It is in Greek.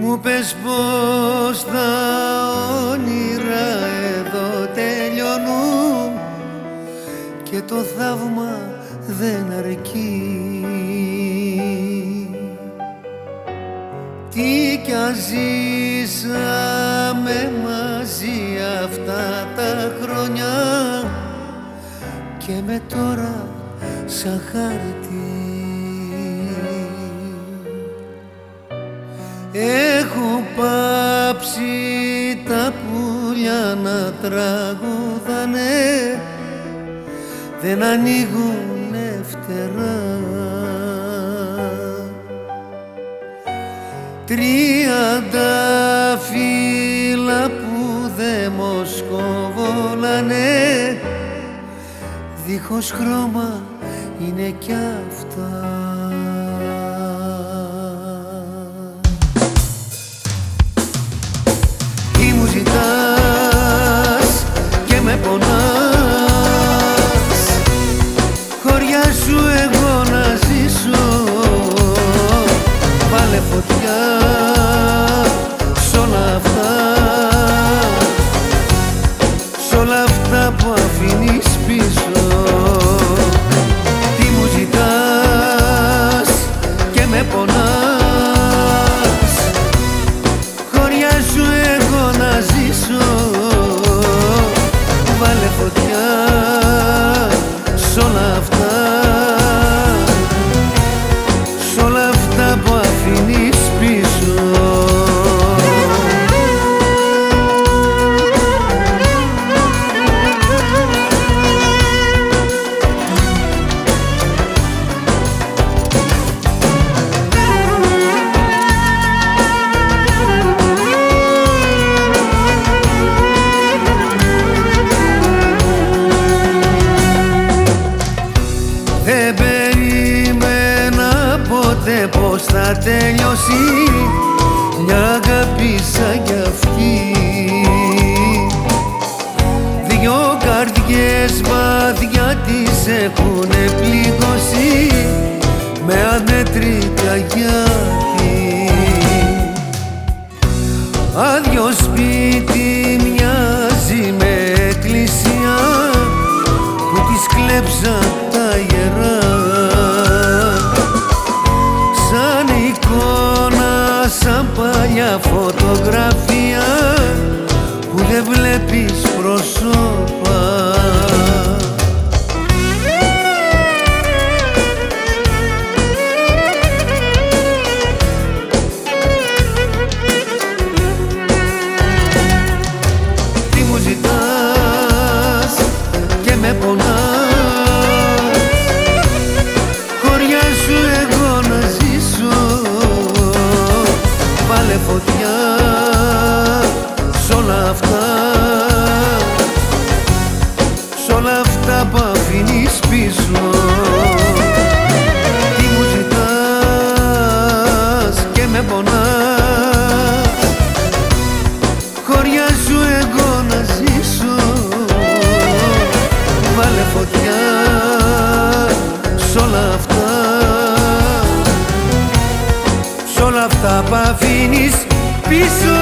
Μου πες πως τα όνειρα εδώ τελειώνουν και το θαύμα δεν αρκεί. Τι κι αν ζήσαμε μαζί αυτά τα χρόνια και με τώρα σαν χάρτη. Έχω πάψει τα πουλιά να τραγουδάνε. Δεν ανοίγουνε φτερά. Τριάντα φύλλα που δε μοσκοβόλανε δίχως χρώμα είναι κι αυτά Βάλε φωτιά σ' όλα αυτά. Σ' όλα αυτά που αφήνεις πίσω. Τι μου ζητάς και με πονάς. Χωριά σου εγώ να ζήσω. Βάλε φωτιά σ' όλα θα τελειώσει. Μια αγάπη σαν κι αυτή. Δυο καρδιές βαθιά τις έχουνε πληγώσει. Με αμέτρητα γιατί Άδειο σπίτι μοιάζει με εκκλησία που της κλέψαν τα ιερά your foot. Αφήνεις πίσω Τι μου ζητάς και με πονάς. Χωριά σου εγώ να ζήσω. Βάλε φωτιά σ' όλα αυτά. Σ' όλα αυτά που αφήνεις πίσω